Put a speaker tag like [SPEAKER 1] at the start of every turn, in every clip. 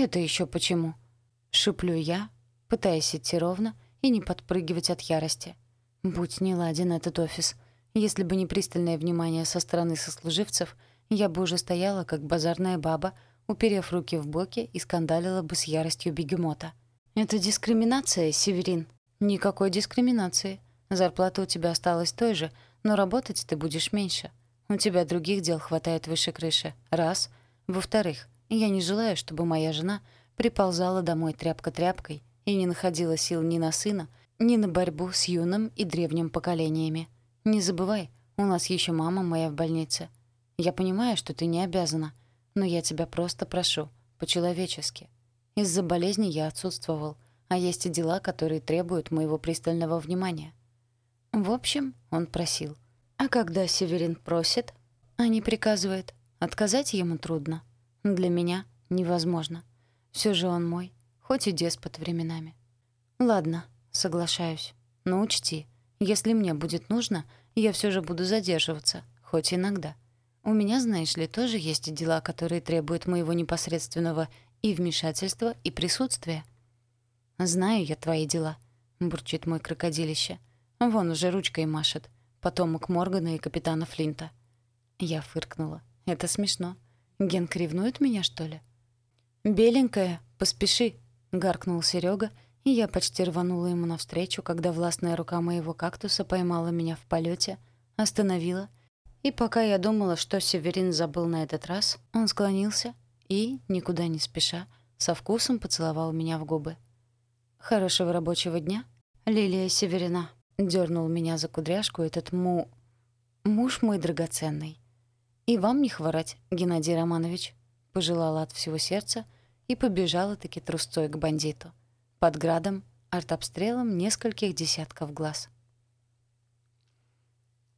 [SPEAKER 1] «Это еще почему?» — шиплю я, пытаясь идти ровно и не подпрыгивать от ярости. Будь не ладен этот офис. Если бы не пристальное внимание со стороны сослуживцев, я бы уже стояла, как базарная баба, уперев руки в боки и скандалила бы с яростью бегемота. «Это дискриминация, Северин». «Никакой дискриминации. Зарплата у тебя осталась той же, но работать ты будешь меньше. У тебя других дел хватает выше крыши. Раз. Во-вторых, я не желаю, чтобы моя жена приползала домой тряпка-тряпкой и не находила сил ни на сына, ни на борьбу с юным и древним поколениями. Не забывай, у нас еще мама моя в больнице. Я понимаю, что ты не обязана, но я тебя просто прошу, по-человечески. Из-за болезни я отсутствовал, а есть и дела, которые требуют моего пристального внимания. В общем, он просил. А когда Северин просит, а не приказывает, отказать ему трудно. Для меня невозможно. Все же он мой, хоть и деспот временами. Ладно, соглашаюсь. Но учти, если мне будет нужно, я все же буду задерживаться, хоть иногда. У меня, знаешь ли, тоже есть дела, которые требуют моего непосредственного и вмешательства, и присутствия. «Знаю я твои дела», — бурчит мой крокодилище. Вон уже ручкой машет. Потомок Моргана и капитана Флинта. Я фыркнула. Это смешно. Генк ревнует меня, что ли? «Беленькая, поспеши!» — гаркнул Серега, и я почти рванула ему навстречу, когда властная рука моего кактуса поймала меня в полете, остановила, и пока я думала, что Северин забыл на этот раз, он склонился и, никуда не спеша, со вкусом поцеловал меня в губы. «Хорошего рабочего дня, Лилия Северина!» Дёрнул меня за кудряшку этот му... муж мой драгоценный. «И вам не хворать, Геннадий Романович», — пожелала от всего сердца и побежала-таки трусцой к бандиту. Под градом, артобстрелом нескольких десятков глаз.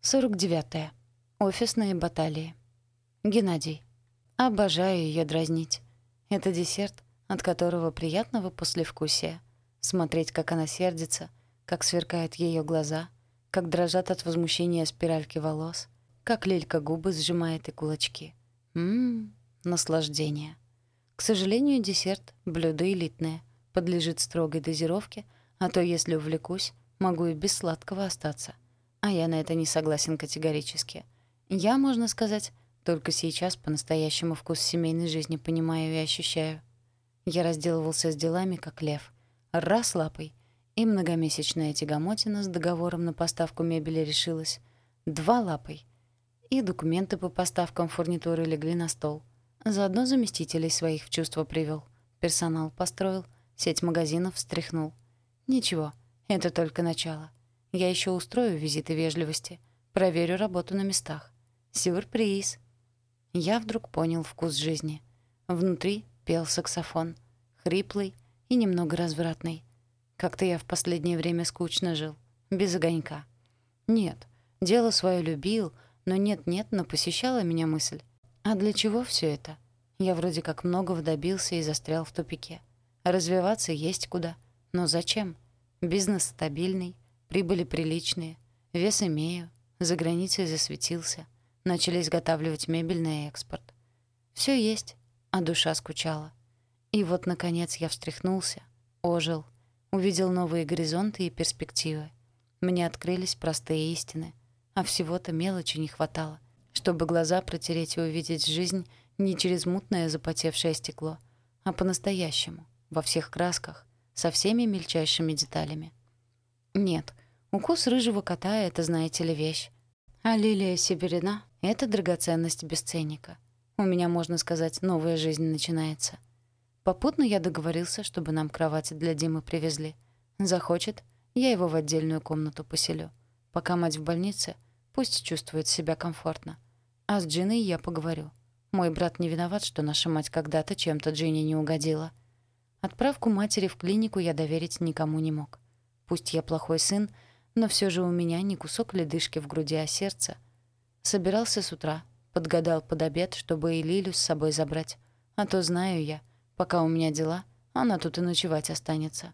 [SPEAKER 1] 49. -е. Офисные баталии. Геннадий. Обожаю ее дразнить. Это десерт, от которого приятного послевкусия. Смотреть, как она сердится — как сверкают ее глаза, как дрожат от возмущения спиральки волос, как Лилька губы сжимает и кулачки. Ммм, наслаждение. К сожалению, десерт — блюдо элитное, подлежит строгой дозировке, а то, если увлекусь, могу и без сладкого остаться. А я на это не согласен категорически. Я, можно сказать, только сейчас по-настоящему вкус семейной жизни понимаю и ощущаю. Я разделывался с делами, как лев. Раз лапой, и многомесячная тягомотина с договором на поставку мебели решилась. Два лапой. И документы по поставкам фурнитуры легли на стол. Заодно заместителей своих в чувство привел. Персонал построил, сеть магазинов встряхнул. Ничего, это только начало. Я еще устрою визиты вежливости, проверю работу на местах. Сюрприз. Я вдруг понял вкус жизни. Внутри пел саксофон, хриплый и немного развратный. Как-то я в последнее время скучно жил, без огонька. Нет, дело свое любил, но нет-нет, но посещала меня мысль. А для чего все это? Я вроде как многого добился и застрял в тупике. Развиваться есть куда. Но зачем? Бизнес стабильный, прибыли приличные, вес имею, за границей засветился, начали изготавливать мебель на экспорт. Все есть, а душа скучала. И вот, наконец, я встряхнулся, ожил — Увидел новые горизонты и перспективы. Мне открылись простые истины, а всего-то мелочи не хватало, чтобы глаза протереть и увидеть жизнь не через мутное запотевшее стекло, а по-настоящему, во всех красках, со всеми мельчайшими деталями. Нет, укус рыжего кота — это, знаете ли, вещь. А лилия сибирина — это драгоценность бесценника. У меня, можно сказать, новая жизнь начинается — Попутно я договорился, чтобы нам кровати для Димы привезли. Захочет, я его в отдельную комнату поселю. Пока мать в больнице, пусть чувствует себя комфортно. А с Джиной я поговорю. Мой брат не виноват, что наша мать когда-то чем-то Джине не угодила. Отправку матери в клинику я доверить никому не мог. Пусть я плохой сын, но все же у меня не кусок ледышки в груди, а сердце. Собирался с утра, подгадал под обед, чтобы и Лилю с собой забрать. А то знаю я — Пока у меня дела, она тут и ночевать останется.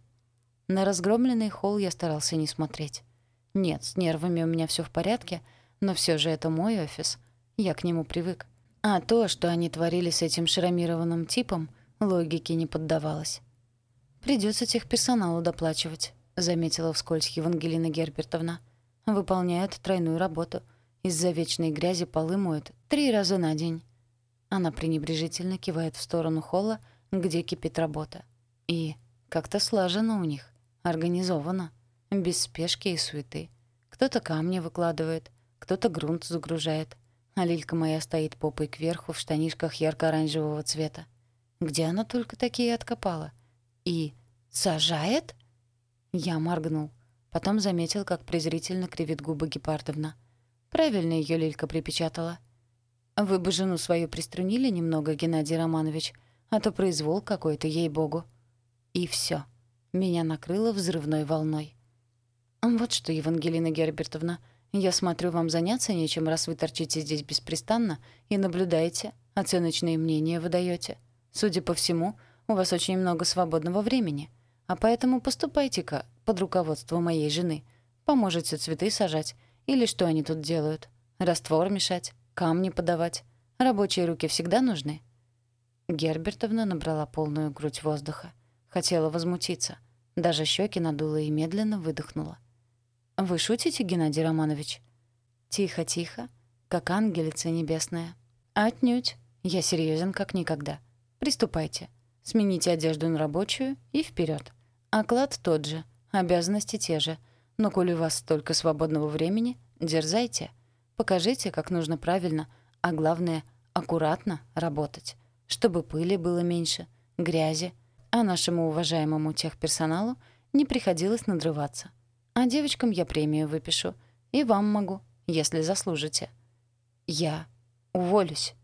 [SPEAKER 1] На разгромленный холл я старался не смотреть. Нет, с нервами у меня все в порядке, но все же это мой офис. Я к нему привык. А то, что они творили с этим шрамированным типом, логике не поддавалась. «Придется техперсоналу доплачивать», — заметила вскользь Евангелина Гербертовна. «Выполняют тройную работу. Из-за вечной грязи полы моют три раза на день». Она пренебрежительно кивает в сторону холла, где кипит работа. И как-то слажено у них, организовано, без спешки и суеты. Кто-то камни выкладывает, кто-то грунт загружает, а Лилька моя стоит попой кверху в штанишках ярко-оранжевого цвета. Где она только такие откопала? И сажает? Я моргнул. Потом заметил, как презрительно кривит губы Гепардовна. Правильно ее Лилька припечатала. «Вы бы жену свою приструнили немного, Геннадий Романович, а то произвол какой-то, ей-богу». И все. Меня накрыло взрывной волной. «Вот что, Евангелина Гербертовна, я смотрю, вам заняться нечем, раз вы торчите здесь беспрестанно и наблюдаете, оценочные мнения выдаете. Судя по всему, у вас очень много свободного времени, а поэтому поступайте-ка под руководство моей жены. Поможете цветы сажать или что они тут делают? Раствор мешать, камни подавать. Рабочие руки всегда нужны». Гербертовна набрала полную грудь воздуха. Хотела возмутиться. Даже щеки надула и медленно выдохнула. «Вы шутите, Геннадий Романович?» «Тихо, тихо, как ангелица небесная». «Отнюдь. Я серьезен как никогда. Приступайте. Смените одежду на рабочую и вперед. Оклад тот же, обязанности те же. Но коли у вас столько свободного времени, дерзайте. Покажите, как нужно правильно, а главное — аккуратно работать, чтобы пыли было меньше, грязи, а нашему уважаемому техперсоналу не приходилось надрываться. А девочкам я премию выпишу. И вам могу, если заслужите. Я уволюсь.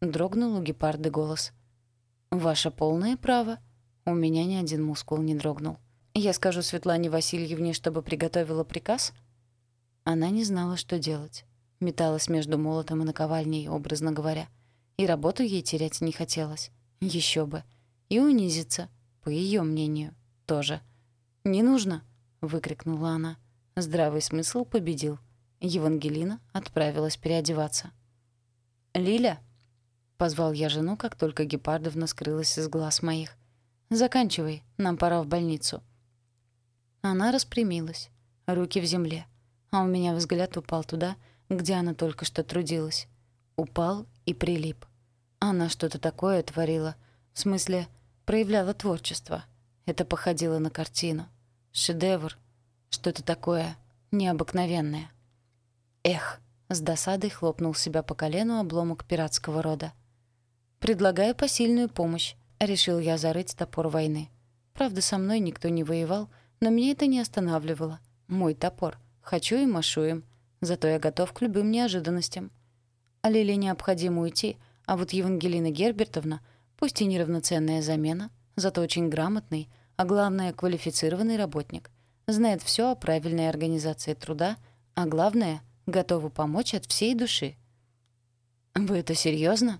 [SPEAKER 1] Дрогнул у гепарды голос. Ваше полное право. У меня ни один мускул не дрогнул. Я скажу Светлане Васильевне, чтобы приготовила приказ? Она не знала, что делать металась между молотом и наковальней, образно говоря. И работу ей терять не хотелось. Еще бы. И унизиться, по ее мнению, тоже. «Не нужно!» — выкрикнула она. Здравый смысл победил. Евангелина отправилась переодеваться. «Лиля!» — позвал я жену, как только Гепардовна скрылась из глаз моих. «Заканчивай, нам пора в больницу». Она распрямилась, руки в земле, а у меня взгляд упал туда, где она только что трудилась. Упал и прилип. Она что-то такое творила. В смысле, проявляла творчество. Это походило на картину. Шедевр. Что-то такое необыкновенное. Эх, с досадой хлопнул себя по колену обломок пиратского рода. «Предлагаю посильную помощь», — решил я зарыть топор войны. Правда, со мной никто не воевал, но меня это не останавливало. Мой топор. Хочу и машу им. Зато я готов к любым неожиданностям. А Лиле необходимо уйти, а вот Евангелина Гербертовна, пусть и неравноценная замена, зато очень грамотный, а главное, квалифицированный работник. Знает все о правильной организации труда, а главное, готова помочь от всей души. «Вы это серьезно?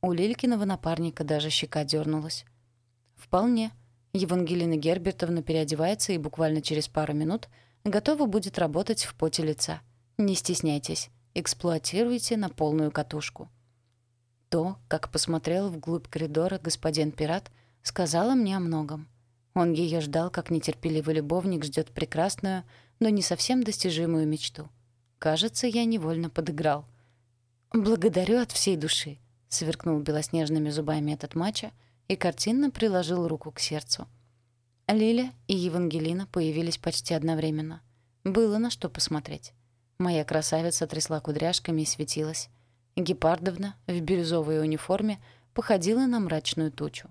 [SPEAKER 1] У Лилькиного напарника даже щека дернулась. «Вполне. Евангелина Гербертовна переодевается и буквально через пару минут готова будет работать в поте лица. Не стесняйтесь, эксплуатируйте на полную катушку. То, как посмотрел вглубь коридора господин пират, сказала мне о многом. Он ее ждал, как нетерпеливый любовник ждет прекрасную, но не совсем достижимую мечту. Кажется, я невольно подыграл. «Благодарю от всей души», — сверкнул белоснежными зубами этот мачо и картинно приложил руку к сердцу. Лиля и Евангелина появились почти одновременно. Было на что посмотреть. Моя красавица трясла кудряшками и светилась. Гепардовна в бирюзовой униформе походила на мрачную тучу.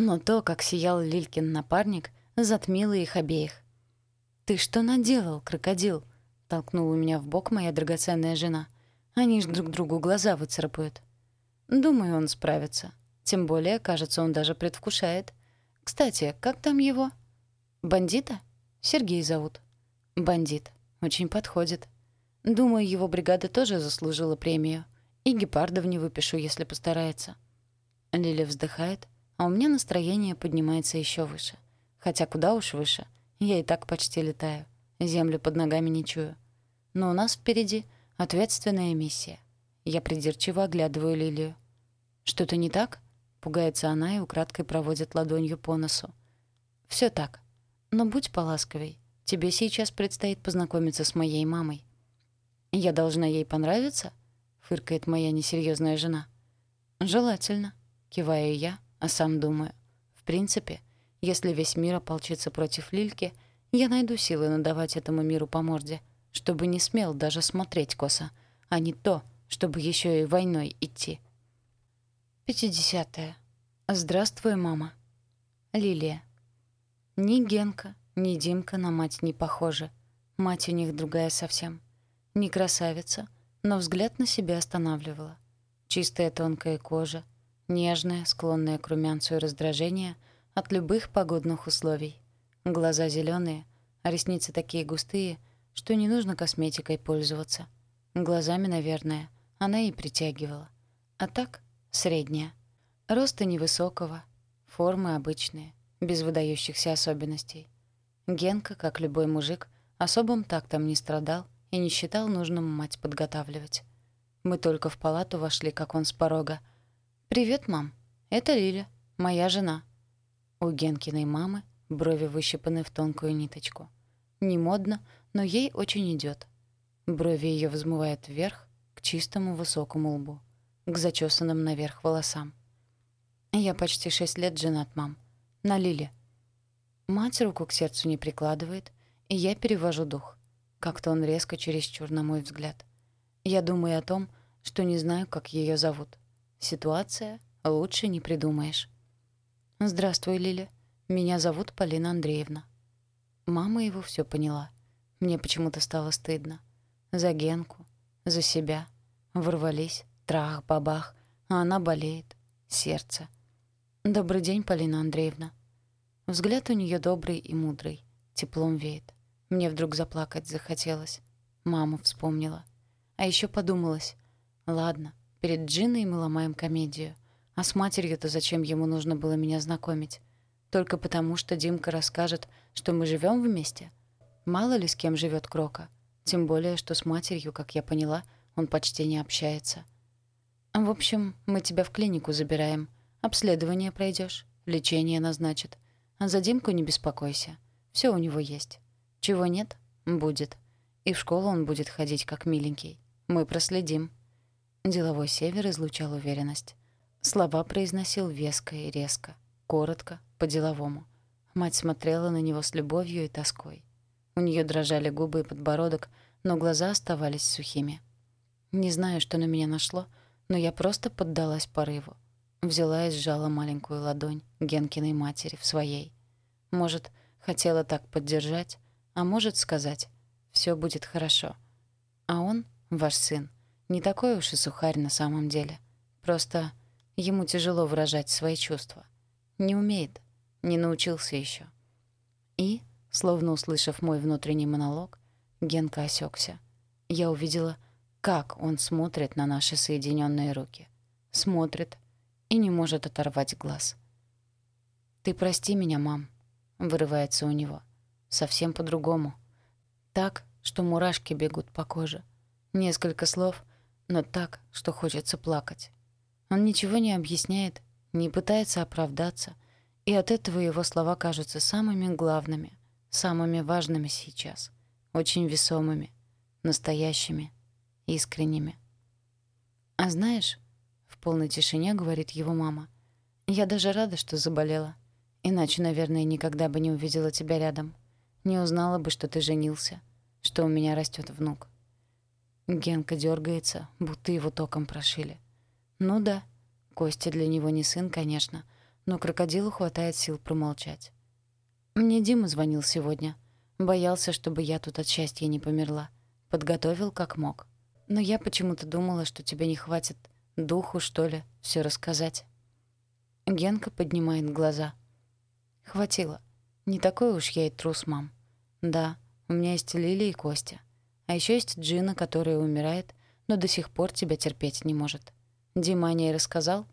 [SPEAKER 1] Но то, как сиял Лилькин напарник, затмило их обеих. «Ты что наделал, крокодил?» — толкнула меня в бок моя драгоценная жена. «Они ж друг другу глаза выцарапают». «Думаю, он справится. Тем более, кажется, он даже предвкушает. Кстати, как там его?» «Бандита?» «Сергей зовут». «Бандит. Очень подходит». Думаю, его бригада тоже заслужила премию. И Гепардовне выпишу, если постарается. Лиля вздыхает, а у меня настроение поднимается еще выше. Хотя куда уж выше. Я и так почти летаю. Землю под ногами не чую. Но у нас впереди ответственная миссия. Я придирчиво оглядываю Лилию. «Что-то не так?» — Пугается она и украдкой проводит ладонью по носу. Все так. Но будь поласковей. Тебе сейчас предстоит познакомиться с моей мамой. Я должна ей понравиться? Фыркает моя несерьезная жена. Желательно. Киваю я, а сам думаю. В принципе, если весь мир ополчится против Лильки, я найду силы надавать этому миру по морде, чтобы не смел даже смотреть косо, а не то, чтобы еще и войной идти. 50. -е. Здравствуй, мама. Лилия. Ни Генка, ни Димка на мать не похожи. Мать у них другая совсем. Не красавица, но взгляд на себя останавливала. Чистая тонкая кожа, нежная, склонная к румянцу и раздражению от любых погодных условий. Глаза зеленые, а ресницы такие густые, что не нужно косметикой пользоваться. Глазами, наверное, она и притягивала. А так Средняя. Роста невысокого, формы обычные, без выдающихся особенностей. Генка, как любой мужик, особым тактом не страдал и не считал нужным мать подготавливать. Мы только в палату вошли, как он с порога. «Привет, мам. Это Лиля, моя жена». У Генкиной мамы брови выщипаны в тонкую ниточку. Не модно, но ей очень идет. Брови ее взмывают вверх к чистому высокому лбу к зачесанным наверх волосам. «Я почти шесть лет женат, мам. На Лиле». Мать руку к сердцу не прикладывает, и я перевожу дух. Как-то он резко чересчур, на мой взгляд. Я думаю о том, что не знаю, как ее зовут. Ситуация лучше не придумаешь. «Здравствуй, Лиля. Меня зовут Полина Андреевна». Мама его все поняла. Мне почему-то стало стыдно. За Генку, за себя. Ворвались, Трах-бабах, а она болеет. Сердце. «Добрый день, Полина Андреевна». Взгляд у нее добрый и мудрый. Теплом веет. Мне вдруг заплакать захотелось. Маму вспомнила. А еще подумалось. Ладно, перед Джиной мы ломаем комедию. А с матерью-то зачем ему нужно было меня знакомить? Только потому, что Димка расскажет, что мы живем вместе? Мало ли с кем живет Крока. Тем более, что с матерью, как я поняла, он почти не общается. В общем, мы тебя в клинику забираем. Обследование пройдешь, лечение назначат. А за Димку не беспокойся. Все у него есть. Чего нет — будет. И в школу он будет ходить как миленький. Мы проследим». Деловой север излучал уверенность. Слова произносил веско и резко, коротко, по-деловому. Мать смотрела на него с любовью и тоской. У нее дрожали губы и подбородок, но глаза оставались сухими. Не знаю, что на меня нашло — но я просто поддалась порыву. Взяла и сжала маленькую ладонь Генкиной матери в своей. Может, хотела так поддержать, а может сказать «все будет хорошо». А он, ваш сын, не такой уж и сухарь на самом деле. Просто ему тяжело выражать свои чувства. Не умеет, не научился еще. И, словно услышав мой внутренний монолог, Генка осекся. Я увидела — как он смотрит на наши соединенные руки. Смотрит и не может оторвать глаз. «Ты прости меня, мам», — вырывается у него. Совсем по-другому. Так, что мурашки бегут по коже. Несколько слов, но так, что хочется плакать. Он ничего не объясняет, не пытается оправдаться, и от этого его слова кажутся самыми главными, самыми важными сейчас, очень весомыми, настоящими — искренними. «А знаешь...» — в полной тишине говорит его мама. «Я даже рада, что заболела. Иначе, наверное, никогда бы не увидела тебя рядом. Не узнала бы, что ты женился, что у меня растет внук». Генка дергается, будто его током прошили. «Ну да, Костя для него не сын, конечно, но крокодилу хватает сил промолчать. Мне Дима звонил сегодня. Боялся, чтобы я тут от счастья не померла. Подготовил как мог. Но я почему-то думала, что тебе не хватит духу, что ли, все рассказать. Генка поднимает глаза. Хватило. Не такой уж я и трус, мам. Да, у меня есть Лили и Костя. А еще есть Джина, которая умирает, но до сих пор тебя терпеть не может. Дима о ней рассказал?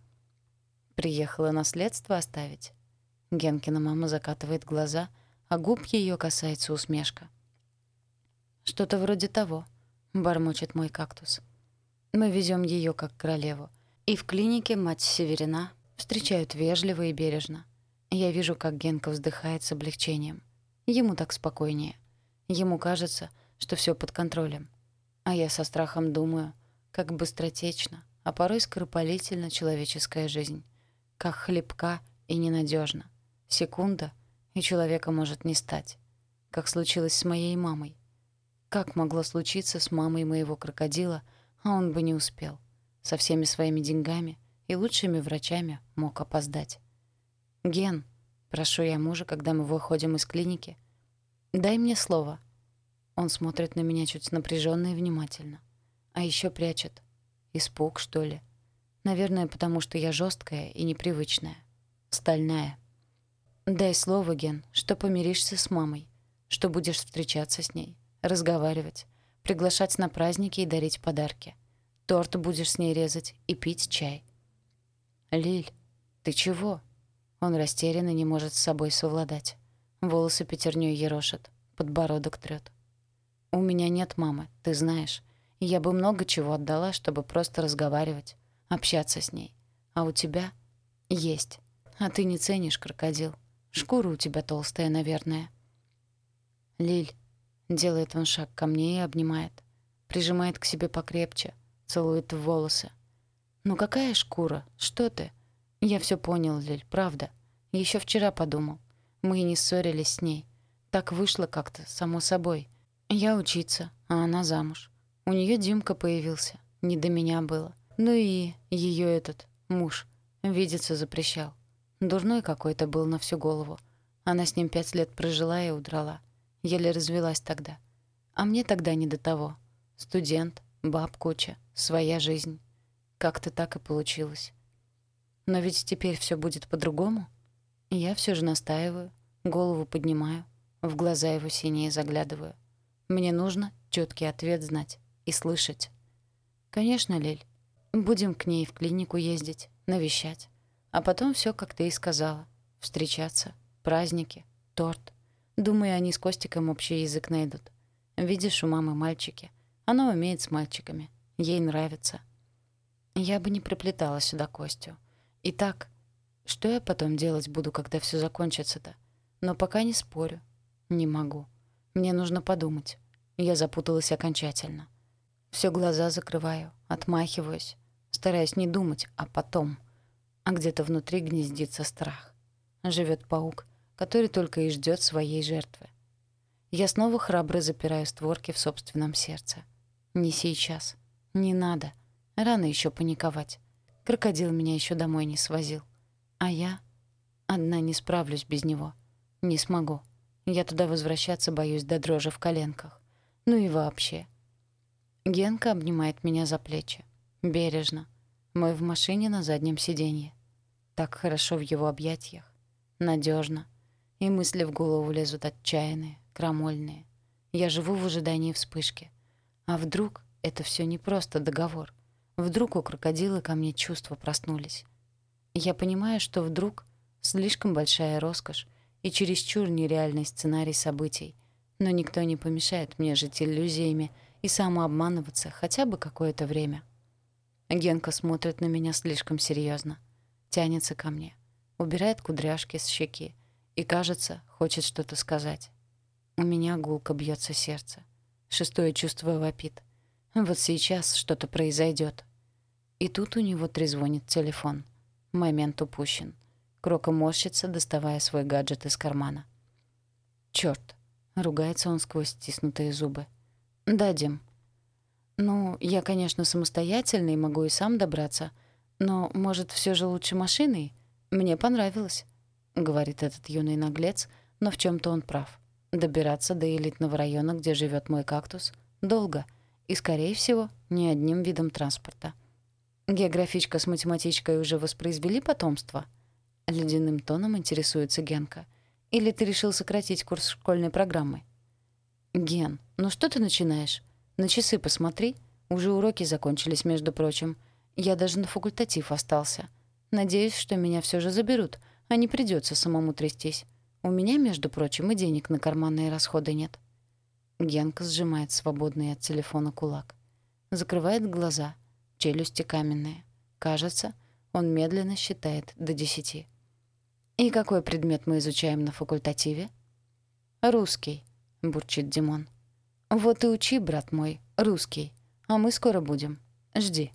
[SPEAKER 1] Приехала наследство оставить. Генкина мама закатывает глаза, а губ ее касается усмешка. Что-то вроде того бормочет мой кактус. Мы везем ее как королеву. И в клинике мать Северина Встречают вежливо и бережно. Я вижу, как Генка вздыхает с облегчением. Ему так спокойнее. Ему кажется, что все под контролем. А я со страхом думаю, как быстротечно, а порой скоропалительно человеческая жизнь. Как хлебка и ненадежна. Секунда, и человека может не стать. Как случилось с моей мамой. Как могло случиться с мамой моего крокодила, а он бы не успел. Со всеми своими деньгами и лучшими врачами мог опоздать. «Ген», — прошу я мужа, когда мы выходим из клиники, — «дай мне слово». Он смотрит на меня чуть напряженно и внимательно. А еще прячет. Испуг, что ли? Наверное, потому что я жесткая и непривычная. Стальная. Дай слово, Ген, что помиришься с мамой, что будешь встречаться с ней, разговаривать, приглашать на праздники и дарить подарки. Торт будешь с ней резать и пить чай. Лиль, ты чего? Он растерянно не может с собой совладать. Волосы пятернёй ерошит, подбородок трёт. У меня нет мамы, ты знаешь. Я бы много чего отдала, чтобы просто разговаривать, общаться с ней. А у тебя есть. А ты не ценишь крокодил. Шкура у тебя толстая, наверное. Лиль. Делает он шаг ко мне и обнимает. Прижимает к себе покрепче. Целует в волосы. «Ну какая шкура? Что ты?» «Я все понял, Лиль, правда. Еще вчера подумал. Мы и не ссорились с ней. Так вышло как-то, само собой. Я учиться, а она замуж. У нее Димка появился. Не до меня было. Ну и ее этот, муж, видеться запрещал. Дурной какой-то был на всю голову. Она с ним пять лет прожила и удрала. Еле развелась тогда. А мне тогда не до того. Студент, баб куча, своя жизнь. Как-то так и получилось. Но ведь теперь все будет по-другому. Я все же настаиваю, голову поднимаю, в глаза его синие заглядываю. Мне нужно четкий ответ знать и слышать. Конечно, Лель, будем к ней в клинику ездить, навещать. А потом все, как ты и сказала. Встречаться, праздники, торт. Думаю, они с Костиком общий язык найдут. Видишь, у мамы мальчики. Она умеет с мальчиками. Ей нравится. Я бы не приплетала сюда Костю. Итак, что я потом делать буду, когда все закончится-то? Но пока не спорю. Не могу. Мне нужно подумать. Я запуталась окончательно. Все глаза закрываю, отмахиваюсь, стараясь не думать, а потом. А где-то внутри гнездится страх. Живет паук, который только и ждет своей жертвы. Я снова храбро запираю створки в собственном сердце. Не сейчас. Не надо. Рано еще паниковать. Крокодил меня еще домой не свозил. А я одна не справлюсь без него. Не смогу. Я туда возвращаться боюсь до дрожи в коленках. Ну и вообще. Генка обнимает меня за плечи. Бережно. Мы в машине на заднем сиденье. Так хорошо в его объятиях. надежно, И мысли в голову лезут отчаянные, крамольные. Я живу в ожидании вспышки. А вдруг это все не просто договор? Вдруг у крокодила ко мне чувства проснулись? Я понимаю, что вдруг слишком большая роскошь и чересчур нереальный сценарий событий, но никто не помешает мне жить иллюзиями, и самообманываться хотя бы какое-то время. Генка смотрит на меня слишком серьезно, тянется ко мне, убирает кудряшки с щеки и, кажется, хочет что-то сказать. У меня гулко бьется сердце. Шестое чувство вопит. Вот сейчас что-то произойдет. И тут у него трезвонит телефон. Момент упущен. Крока морщится, доставая свой гаджет из кармана. «Чёрт!» — ругается он сквозь стиснутые зубы. «Дадим». «Ну, я, конечно, самостоятельный, могу и сам добраться. Но, может, все же лучше машиной? Мне понравилось», — говорит этот юный наглец, но в чем то он прав. Добираться до элитного района, где живет мой кактус, долго и, скорее всего, не одним видом транспорта. «Географичка с математичкой уже воспроизвели потомство?» Ледяным тоном интересуется Генка. «Или ты решил сократить курс школьной программы?» «Ген, ну что ты начинаешь? На часы посмотри. Уже уроки закончились, между прочим. Я даже на факультатив остался. Надеюсь, что меня все же заберут, а не придется самому трястись. У меня, между прочим, и денег на карманные расходы нет». Генка сжимает свободный от телефона кулак. Закрывает глаза. Челюсти каменные. Кажется, Он медленно считает до десяти. «И какой предмет мы изучаем на факультативе?» «Русский», — бурчит Димон. «Вот и учи, брат мой, русский. А мы скоро будем. Жди».